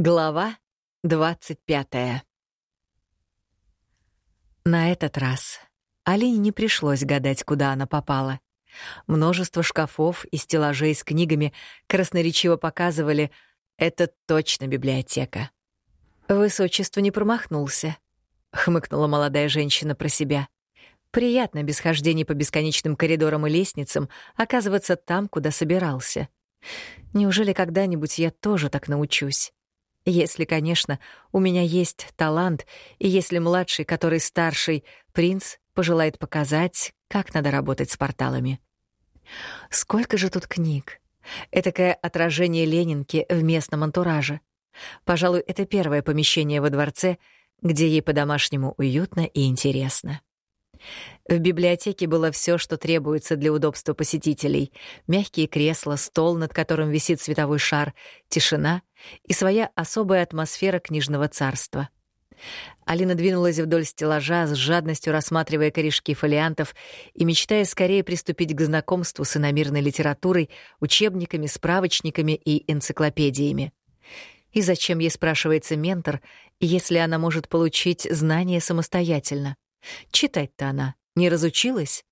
Глава 25 На этот раз Алине не пришлось гадать, куда она попала. Множество шкафов и стеллажей с книгами красноречиво показывали — это точно библиотека. «Высочество не промахнулся», — хмыкнула молодая женщина про себя. «Приятно без хождений по бесконечным коридорам и лестницам оказываться там, куда собирался. Неужели когда-нибудь я тоже так научусь?» Если, конечно, у меня есть талант, и если младший, который старший, принц, пожелает показать, как надо работать с порталами. Сколько же тут книг! Этакое отражение Ленинки в местном антураже. Пожалуй, это первое помещение во дворце, где ей по-домашнему уютно и интересно. В библиотеке было все, что требуется для удобства посетителей. Мягкие кресла, стол, над которым висит световой шар, тишина и своя особая атмосфера книжного царства. Алина двинулась вдоль стеллажа, с жадностью рассматривая корешки фолиантов и мечтая скорее приступить к знакомству с иномирной литературой, учебниками, справочниками и энциклопедиями. И зачем ей спрашивается ментор, если она может получить знания самостоятельно? Читать-то она не разучилась.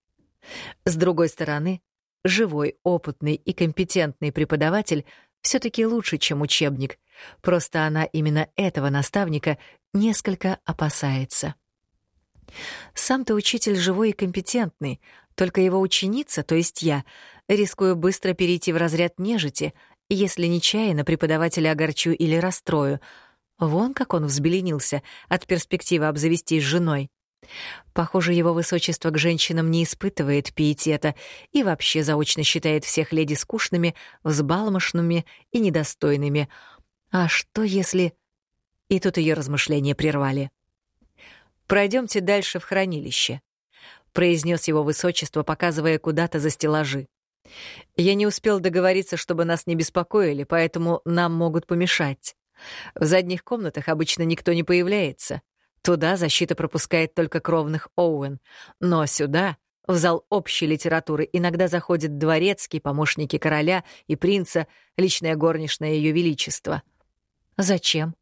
С другой стороны, живой, опытный и компетентный преподаватель все таки лучше, чем учебник. Просто она именно этого наставника несколько опасается. Сам-то учитель живой и компетентный, только его ученица, то есть я, рискую быстро перейти в разряд нежити, если нечаянно преподавателя огорчу или расстрою. Вон как он взбеленился от перспективы обзавестись женой. Похоже, его высочество к женщинам не испытывает пиетета и вообще заочно считает всех леди скучными, взбалмошными и недостойными. А что если... И тут ее размышления прервали. Пройдемте дальше в хранилище», — произнес его высочество, показывая куда-то за стеллажи. «Я не успел договориться, чтобы нас не беспокоили, поэтому нам могут помешать. В задних комнатах обычно никто не появляется. Туда защита пропускает только кровных Оуэн, но сюда, в зал общей литературы, иногда заходят дворецкие, помощники короля и принца, личная горничная Ее Величества. Зачем?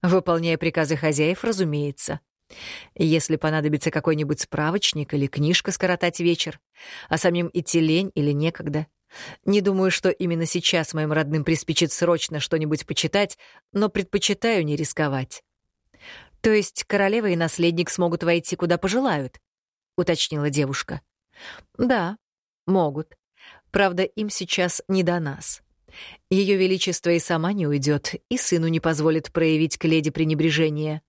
Выполняя приказы хозяев, разумеется. Если понадобится какой-нибудь справочник или книжка скоротать вечер, а самим идти лень или некогда. Не думаю, что именно сейчас моим родным приспичит срочно что-нибудь почитать, но предпочитаю не рисковать. То есть королева и наследник смогут войти куда пожелают, уточнила девушка. Да, могут. Правда, им сейчас не до нас. Ее величество и сама не уйдет, и сыну не позволит проявить к леди пренебрежение.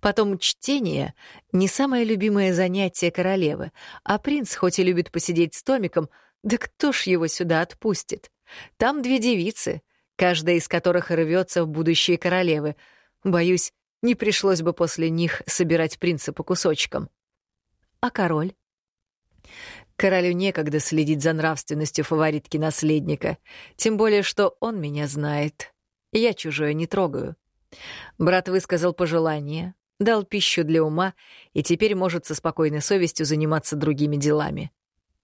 Потом чтение — не самое любимое занятие королевы, а принц хоть и любит посидеть с Томиком, да кто ж его сюда отпустит? Там две девицы, каждая из которых рвется в будущие королевы. Боюсь, не пришлось бы после них собирать принца по кусочкам. А король? Королю некогда следить за нравственностью фаворитки наследника, тем более что он меня знает. Я чужое не трогаю. Брат высказал пожелание, дал пищу для ума и теперь может со спокойной совестью заниматься другими делами.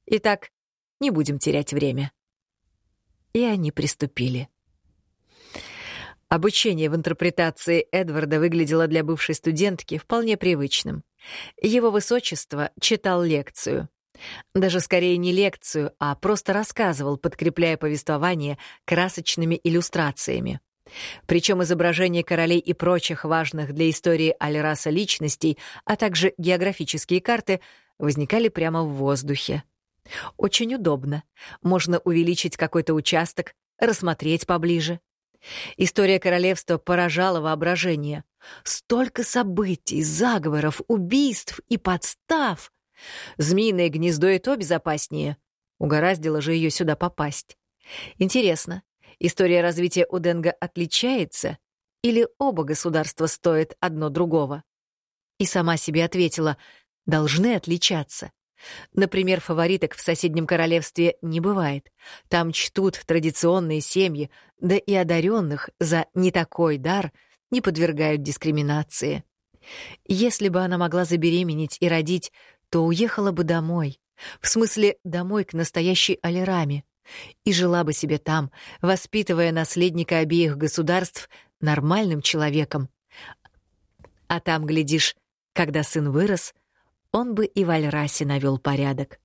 Итак, не будем терять время. И они приступили. Обучение в интерпретации Эдварда выглядело для бывшей студентки вполне привычным. Его высочество читал лекцию. Даже скорее не лекцию, а просто рассказывал, подкрепляя повествование красочными иллюстрациями. Причем изображения королей и прочих важных для истории Альраса личностей, а также географические карты возникали прямо в воздухе. Очень удобно. Можно увеличить какой-то участок, рассмотреть поближе. История королевства поражала воображение. Столько событий, заговоров, убийств и подстав. Змеиное гнездо и то безопаснее. Угораздило же ее сюда попасть. Интересно, история развития Уденга отличается? Или оба государства стоят одно другого? И сама себе ответила, должны отличаться. Например, фавориток в соседнем королевстве не бывает. Там чтут традиционные семьи, да и одаренных за не такой дар не подвергают дискриминации. Если бы она могла забеременеть и родить, то уехала бы домой. В смысле, домой к настоящей Алираме. И жила бы себе там, воспитывая наследника обеих государств нормальным человеком. А там, глядишь, когда сын вырос, он бы и в Альрасе навел порядок.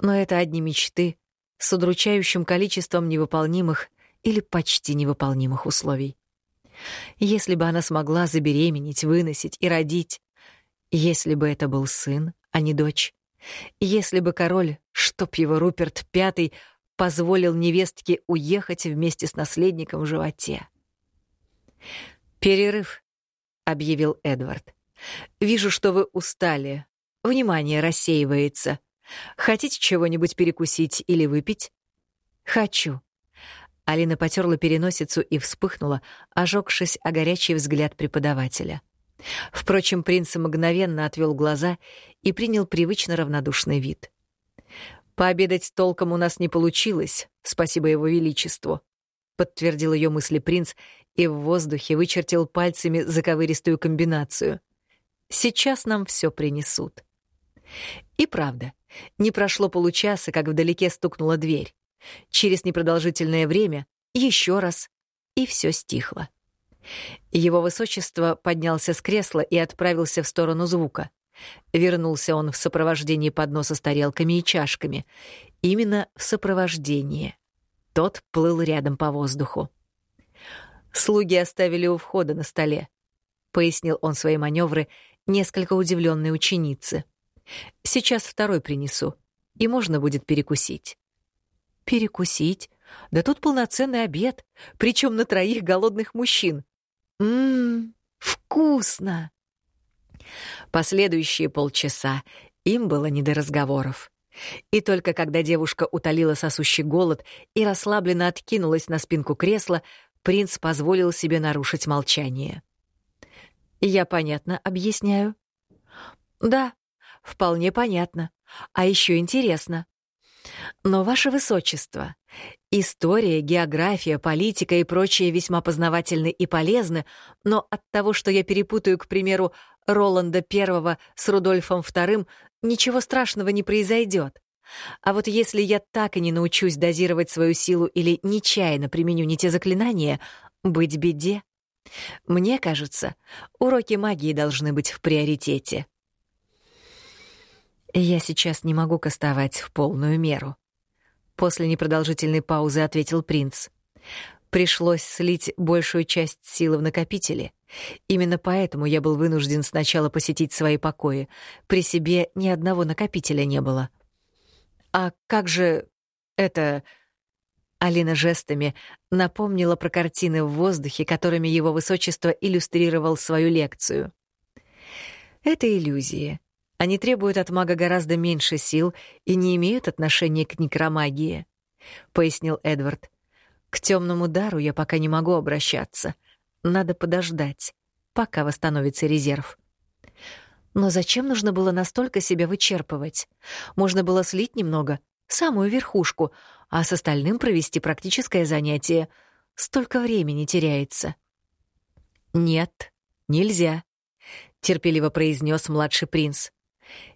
Но это одни мечты с удручающим количеством невыполнимых или почти невыполнимых условий. Если бы она смогла забеременеть, выносить и родить, если бы это был сын, а не дочь, если бы король, чтоб его Руперт Пятый, позволил невестке уехать вместе с наследником в животе. «Перерыв», — объявил Эдвард. «Вижу, что вы устали. Внимание рассеивается. Хотите чего-нибудь перекусить или выпить?» «Хочу». Алина потерла переносицу и вспыхнула, ожегшись о горячий взгляд преподавателя. Впрочем, принц мгновенно отвел глаза и принял привычно равнодушный вид. «Пообедать толком у нас не получилось, спасибо его величеству», — подтвердил ее мысли принц и в воздухе вычертил пальцами заковыристую комбинацию. «Сейчас нам все принесут». И правда, не прошло получаса, как вдалеке стукнула дверь. Через непродолжительное время еще раз, и все стихло. Его высочество поднялся с кресла и отправился в сторону звука. Вернулся он в сопровождении подноса с тарелками и чашками. Именно в сопровождении. Тот плыл рядом по воздуху. «Слуги оставили у входа на столе», — пояснил он свои маневры несколько удивленной ученице. «Сейчас второй принесу, и можно будет перекусить». «Перекусить? Да тут полноценный обед, причем на троих голодных мужчин. Ммм, вкусно!» Последующие полчаса им было не до разговоров. И только когда девушка утолила сосущий голод и расслабленно откинулась на спинку кресла, принц позволил себе нарушить молчание. «Я понятно объясняю?» «Да, вполне понятно. А еще интересно. Но, Ваше Высочество, история, география, политика и прочее весьма познавательны и полезны, но от того, что я перепутаю, к примеру, Роланда I с Рудольфом II, ничего страшного не произойдет. А вот если я так и не научусь дозировать свою силу или нечаянно применю не те заклинания, быть беде. Мне кажется, уроки магии должны быть в приоритете. Я сейчас не могу кастовать в полную меру. После непродолжительной паузы ответил принц. Пришлось слить большую часть силы в накопители. Именно поэтому я был вынужден сначала посетить свои покои. При себе ни одного накопителя не было. А как же это... Алина жестами напомнила про картины в воздухе, которыми его высочество иллюстрировал свою лекцию. Это иллюзии. Они требуют от мага гораздо меньше сил и не имеют отношения к некромагии, пояснил Эдвард. К темному дару я пока не могу обращаться. Надо подождать, пока восстановится резерв. Но зачем нужно было настолько себя вычерпывать? Можно было слить немного, самую верхушку, а с остальным провести практическое занятие. Столько времени теряется. «Нет, нельзя», — терпеливо произнес младший принц.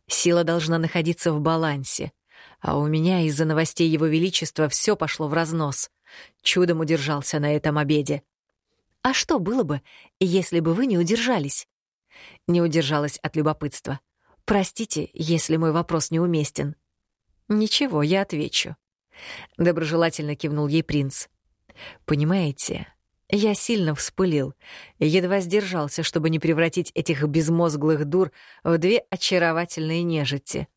Сила должна находиться в балансе. А у меня из-за новостей Его Величества все пошло в разнос. Чудом удержался на этом обеде. А что было бы, если бы вы не удержались? Не удержалась от любопытства. Простите, если мой вопрос неуместен. Ничего, я отвечу. Доброжелательно кивнул ей принц. Понимаете, я сильно вспылил, едва сдержался, чтобы не превратить этих безмозглых дур в две очаровательные нежити.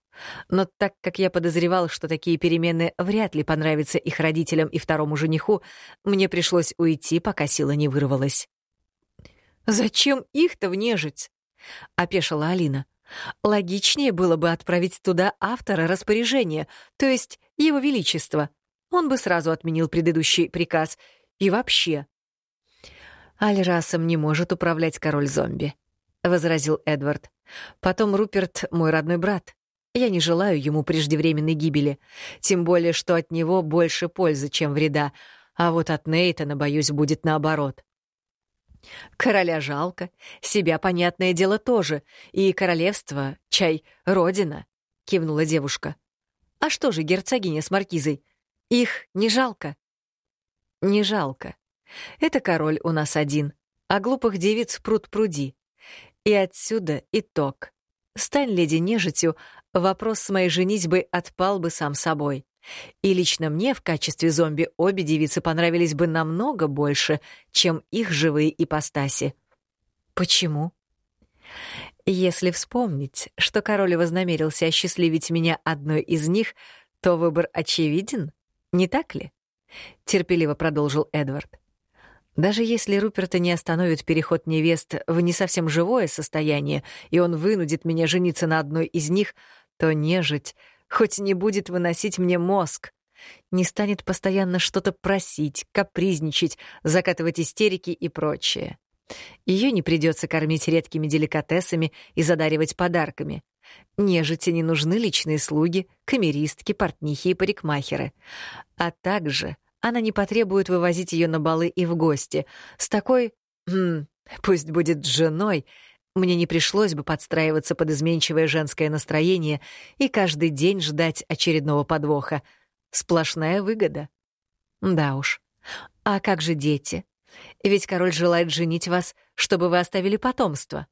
Но так как я подозревал, что такие перемены вряд ли понравятся их родителям и второму жениху, мне пришлось уйти, пока сила не вырвалась. «Зачем их-то в нежить?» — опешила Алина. «Логичнее было бы отправить туда автора распоряжения, то есть его величество. Он бы сразу отменил предыдущий приказ. И вообще, «Альрасом не может управлять король-зомби», — возразил Эдвард. «Потом Руперт — мой родной брат. Я не желаю ему преждевременной гибели, тем более, что от него больше пользы, чем вреда, а вот от Нейтана, боюсь, будет наоборот». «Короля жалко, себя, понятное дело, тоже, и королевство, чай, родина», — кивнула девушка. «А что же герцогиня с маркизой? Их не жалко?» «Не жалко», Это король у нас один, а глупых девиц пруд пруди. И отсюда итог. Стань леди нежитью, вопрос с моей женитьбой отпал бы сам собой. И лично мне в качестве зомби обе девицы понравились бы намного больше, чем их живые ипостаси. Почему? Если вспомнить, что король вознамерился осчастливить меня одной из них, то выбор очевиден, не так ли? Терпеливо продолжил Эдвард. Даже если Руперта не остановит переход невест в не совсем живое состояние, и он вынудит меня жениться на одной из них, то нежить хоть не будет выносить мне мозг, не станет постоянно что-то просить, капризничать, закатывать истерики и прочее. Ее не придется кормить редкими деликатесами и задаривать подарками. Нежити не нужны личные слуги, камеристки, портнихи и парикмахеры. А также она не потребует вывозить ее на балы и в гости. С такой, м, пусть будет женой, мне не пришлось бы подстраиваться под изменчивое женское настроение и каждый день ждать очередного подвоха. Сплошная выгода. Да уж. А как же дети? Ведь король желает женить вас, чтобы вы оставили потомство.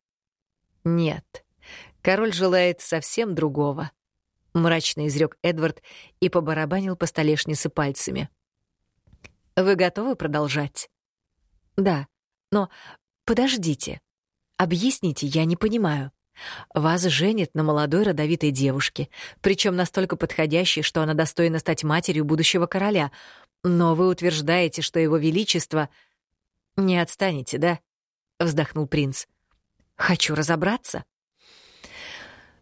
Нет, король желает совсем другого. Мрачно изрек Эдвард и побарабанил по столешнице пальцами. Вы готовы продолжать? Да, но подождите. Объясните, я не понимаю. Вас женят на молодой родовитой девушке, причем настолько подходящей, что она достойна стать матерью будущего короля. Но вы утверждаете, что его величество — «Не отстанете, да?» — вздохнул принц. «Хочу разобраться».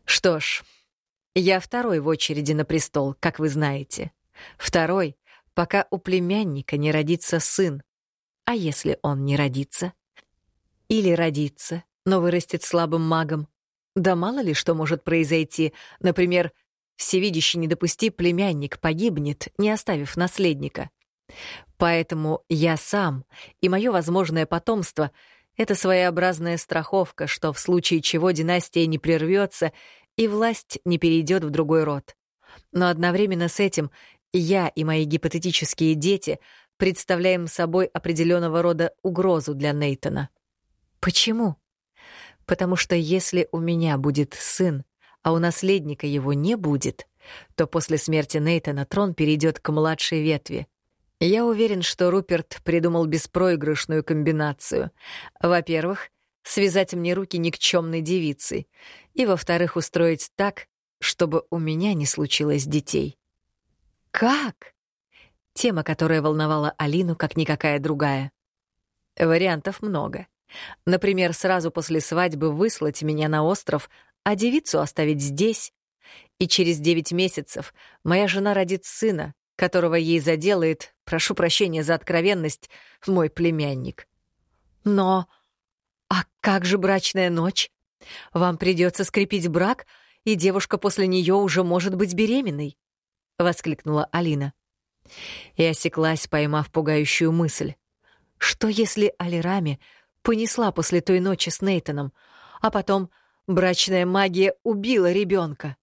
«Что ж, я второй в очереди на престол, как вы знаете. Второй, пока у племянника не родится сын. А если он не родится? Или родится, но вырастет слабым магом? Да мало ли что может произойти. Например, всевидящий не допусти, племянник погибнет, не оставив наследника. Поэтому я сам и мое возможное потомство — это своеобразная страховка, что в случае чего династия не прервется и власть не перейдет в другой род. Но одновременно с этим я и мои гипотетические дети представляем собой определенного рода угрозу для Нейтона. Почему? Потому что если у меня будет сын, а у наследника его не будет, то после смерти Нейтона трон перейдет к младшей ветви — я уверен, что Руперт придумал беспроигрышную комбинацию. Во-первых, связать мне руки никчемной девицей, и, во-вторых, устроить так, чтобы у меня не случилось детей. Как? Тема, которая волновала Алину, как никакая другая. Вариантов много. Например, сразу после свадьбы выслать меня на остров, а девицу оставить здесь. И через девять месяцев моя жена родит сына, которого ей заделает, прошу прощения за откровенность, мой племянник. Но... А как же брачная ночь? Вам придется скрепить брак, и девушка после нее уже может быть беременной, — воскликнула Алина. И осеклась, поймав пугающую мысль. Что если Алирами понесла после той ночи с Нейтоном, а потом брачная магия убила ребенка?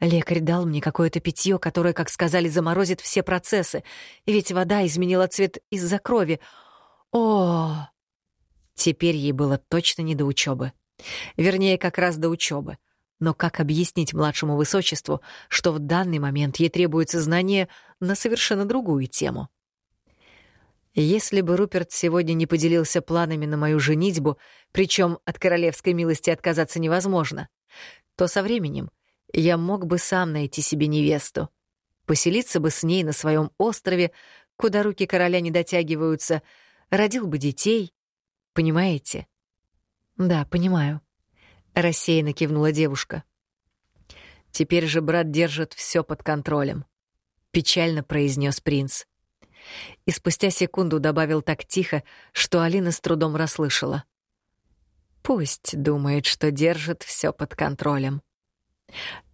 Лекарь дал мне какое-то питье, которое, как сказали, заморозит все процессы, ведь вода изменила цвет из-за крови. О! Теперь ей было точно не до учебы. Вернее, как раз до учебы. Но как объяснить младшему высочеству, что в данный момент ей требуется знание на совершенно другую тему? Если бы Руперт сегодня не поделился планами на мою женитьбу, причем от королевской милости отказаться невозможно, то со временем я мог бы сам найти себе невесту, поселиться бы с ней на своем острове, куда руки короля не дотягиваются, родил бы детей. Понимаете? Да, понимаю. Рассеянно кивнула девушка. Теперь же брат держит все под контролем. Печально произнес принц. И спустя секунду добавил так тихо, что Алина с трудом расслышала. Пусть думает, что держит все под контролем.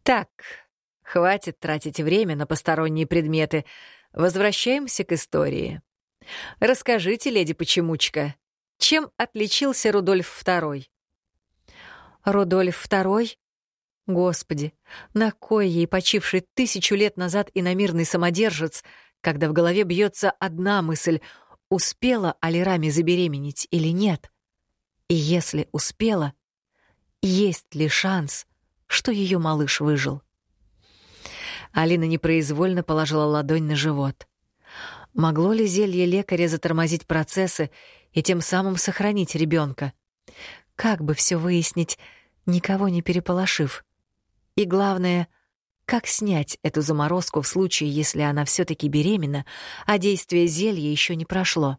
Так, хватит тратить время на посторонние предметы. Возвращаемся к истории. Расскажите, леди Почемучка, чем отличился Рудольф II? Рудольф II? Господи, на кой ей почивший тысячу лет назад иномирный самодержец, когда в голове бьется одна мысль успела Алирами забеременеть или нет? И если успела, есть ли шанс, что ее малыш выжил? Алина непроизвольно положила ладонь на живот. Могло ли зелье лекаря затормозить процессы и тем самым сохранить ребенка? Как бы все выяснить, никого не переполошив? И главное, как снять эту заморозку в случае, если она все таки беременна, а действие зелья еще не прошло?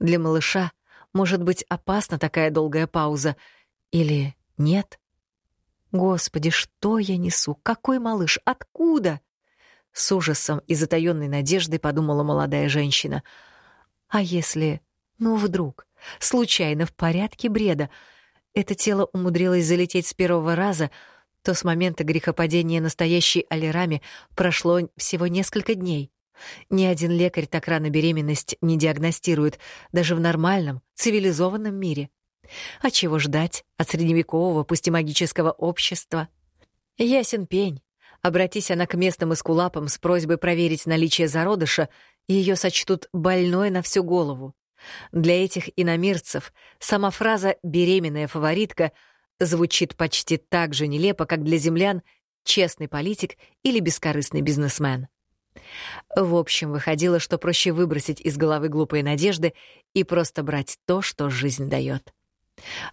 Для малыша может быть опасна такая долгая пауза или нет? Господи, что я несу? Какой малыш? Откуда? С ужасом и затаённой надеждой подумала молодая женщина. А если, ну вдруг, случайно в порядке бреда, это тело умудрилось залететь с первого раза, то с момента грехопадения настоящей Алирами прошло всего несколько дней. Ни один лекарь так рано беременность не диагностирует, даже в нормальном, цивилизованном мире. А чего ждать от средневекового, пусть и магического общества? Ясен пень. Обратись она к местным эскулапам с просьбой проверить наличие зародыша, ее сочтут больной на всю голову. Для этих иномирцев сама фраза «беременная фаворитка» звучит почти так же нелепо, как для землян «честный политик» или «бескорыстный бизнесмен». В общем, выходило, что проще выбросить из головы глупые надежды и просто брать то, что жизнь дает.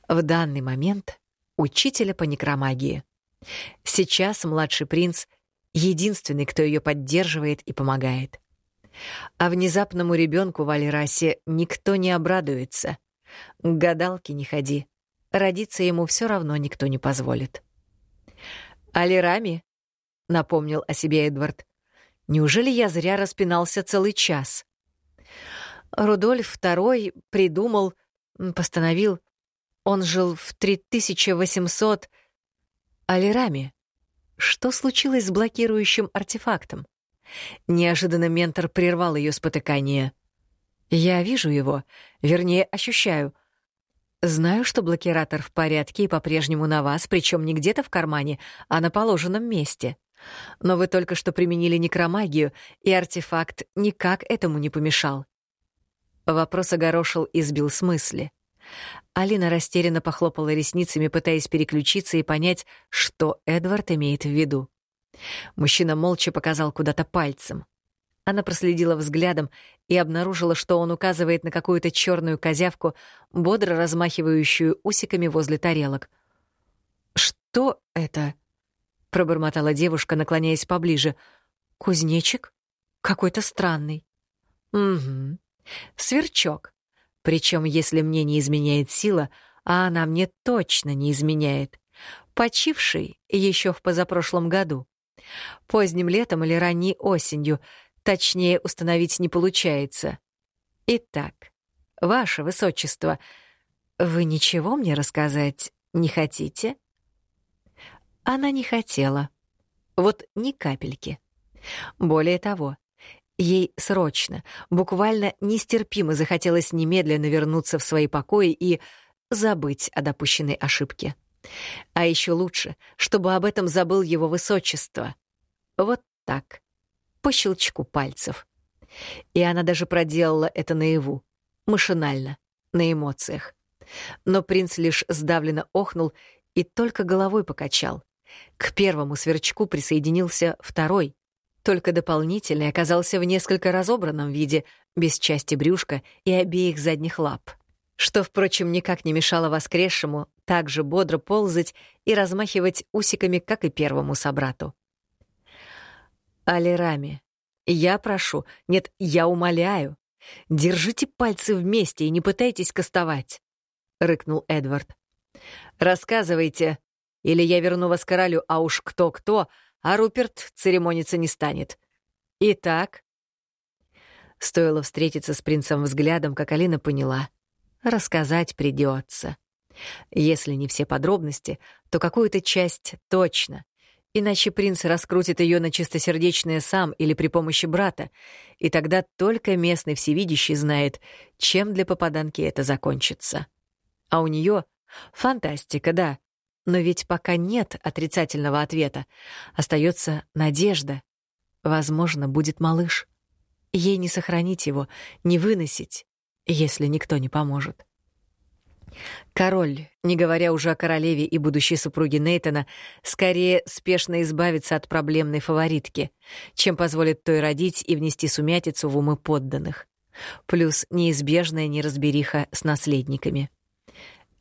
В данный момент учителя по некромагии. Сейчас младший принц — единственный, кто ее поддерживает и помогает. А внезапному ребенку в Альрасе никто не обрадуется. К гадалке не ходи. Родиться ему все равно никто не позволит. «Алирами?» — напомнил о себе Эдвард. «Неужели я зря распинался целый час?» Рудольф II придумал, постановил он жил в 3800... Алирами. Что случилось с блокирующим артефактом? Неожиданно ментор прервал ее спотыкание. Я вижу его, вернее, ощущаю. Знаю, что блокиратор в порядке и по-прежнему на вас, причем не где-то в кармане, а на положенном месте. Но вы только что применили некромагию, и артефакт никак этому не помешал. Вопрос огорошил и сбил с мысли. Алина растерянно похлопала ресницами, пытаясь переключиться и понять, что Эдвард имеет в виду. Мужчина молча показал куда-то пальцем. Она проследила взглядом и обнаружила, что он указывает на какую-то черную козявку, бодро размахивающую усиками возле тарелок. «Что это?» — пробормотала девушка, наклоняясь поближе. «Кузнечик? Какой-то странный». «Угу. Сверчок. Причем, если мне не изменяет сила, а она мне точно не изменяет. Почивший еще в позапрошлом году. Поздним летом или ранней осенью, точнее установить не получается. Итак, ваше высочество, вы ничего мне рассказать не хотите? Она не хотела. Вот ни капельки. Более того, Ей срочно, буквально нестерпимо захотелось немедленно вернуться в свои покои и забыть о допущенной ошибке. А еще лучше, чтобы об этом забыл его высочество. Вот так, по щелчку пальцев. И она даже проделала это наяву, машинально, на эмоциях. Но принц лишь сдавленно охнул и только головой покачал. К первому сверчку присоединился второй, только дополнительный оказался в несколько разобранном виде, без части брюшка и обеих задних лап. Что, впрочем, никак не мешало воскресшему так же бодро ползать и размахивать усиками, как и первому собрату. «Алирами, я прошу, нет, я умоляю, держите пальцы вместе и не пытайтесь кастовать», — рыкнул Эдвард. «Рассказывайте, или я верну вас королю, а уж кто-кто, а Руперт церемониться не станет. Итак... Стоило встретиться с принцем взглядом, как Алина поняла. Рассказать придется. Если не все подробности, то какую-то часть точно. Иначе принц раскрутит ее на чистосердечное сам или при помощи брата, и тогда только местный всевидящий знает, чем для попаданки это закончится. А у нее фантастика, да, но ведь пока нет отрицательного ответа. Остается надежда. Возможно, будет малыш. Ей не сохранить его, не выносить, если никто не поможет. Король, не говоря уже о королеве и будущей супруге Нейтона, скорее спешно избавится от проблемной фаворитки, чем позволит той родить и внести сумятицу в умы подданных. Плюс неизбежная неразбериха с наследниками.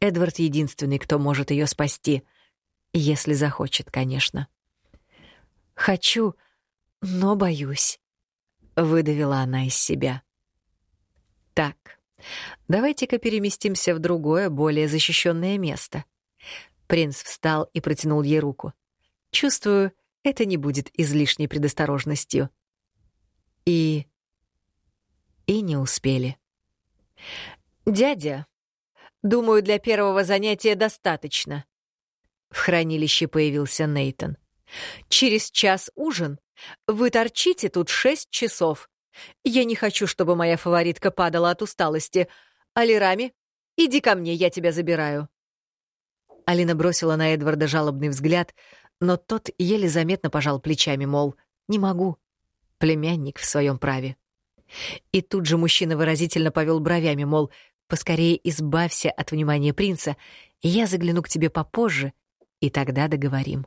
Эдвард единственный, кто может ее спасти, если захочет, конечно. «Хочу, но боюсь», — выдавила она из себя. «Так». Давайте-ка переместимся в другое, более защищенное место. Принц встал и протянул ей руку. Чувствую, это не будет излишней предосторожностью. И... И не успели. «Дядя, думаю, для первого занятия достаточно». В хранилище появился Нейтон. «Через час ужин. Вы торчите тут шесть часов. Я не хочу, чтобы моя фаворитка падала от усталости. Алирами, иди ко мне, я тебя забираю». Алина бросила на Эдварда жалобный взгляд, но тот еле заметно пожал плечами, мол, «Не могу». Племянник в своем праве. И тут же мужчина выразительно повел бровями, мол, «Поскорее избавься от внимания принца, я загляну к тебе попозже, и тогда договорим».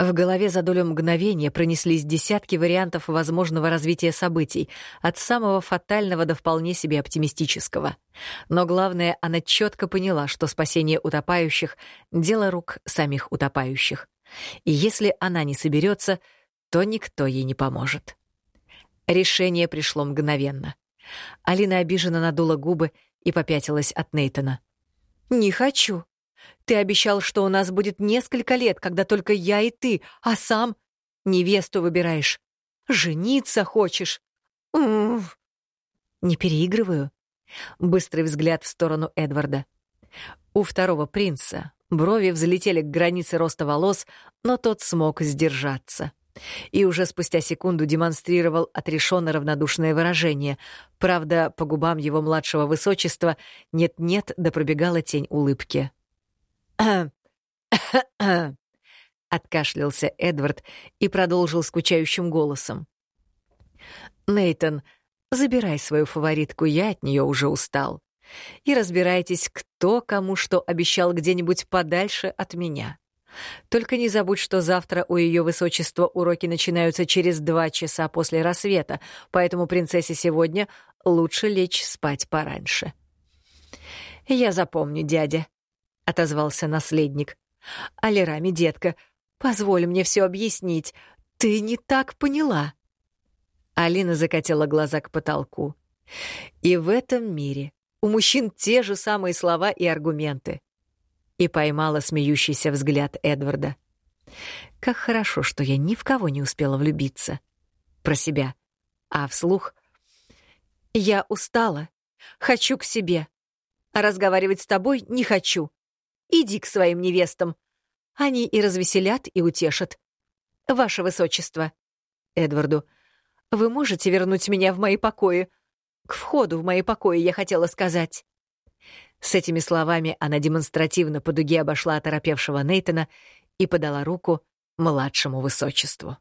В голове за долю мгновения пронеслись десятки вариантов возможного развития событий, от самого фатального до вполне себе оптимистического. Но главное, она четко поняла, что спасение утопающих — дело рук самих утопающих. И если она не соберется, то никто ей не поможет. Решение пришло мгновенно. Алина обиженно надула губы и попятилась от Нейтона. «Не хочу», ты обещал, что у нас будет несколько лет, когда только я и ты, а сам невесту выбираешь. Жениться хочешь. Уф. Не переигрываю. Быстрый взгляд в сторону Эдварда. У второго принца брови взлетели к границе роста волос, но тот смог сдержаться. И уже спустя секунду демонстрировал отрешенно равнодушное выражение. Правда, по губам его младшего высочества нет-нет да пробегала тень улыбки. Откашлялся Эдвард и продолжил скучающим голосом. Нейтон, забирай свою фаворитку, я от нее уже устал. И разбирайтесь, кто кому что обещал где-нибудь подальше от меня. Только не забудь, что завтра у ее высочества уроки начинаются через два часа после рассвета, поэтому принцессе сегодня лучше лечь спать пораньше. Я запомню, дядя, отозвался наследник. «Алирами, детка, позволь мне все объяснить. Ты не так поняла». Алина закатила глаза к потолку. «И в этом мире у мужчин те же самые слова и аргументы». И поймала смеющийся взгляд Эдварда. «Как хорошо, что я ни в кого не успела влюбиться». Про себя. А вслух «Я устала. Хочу к себе. А разговаривать с тобой не хочу. Иди к своим невестам. Они и развеселят, и утешат. Ваше Высочество. Эдварду. Вы можете вернуть меня в мои покои? К входу в мои покои, я хотела сказать. С этими словами она демонстративно по дуге обошла оторопевшего Нейтона и подала руку младшему высочеству.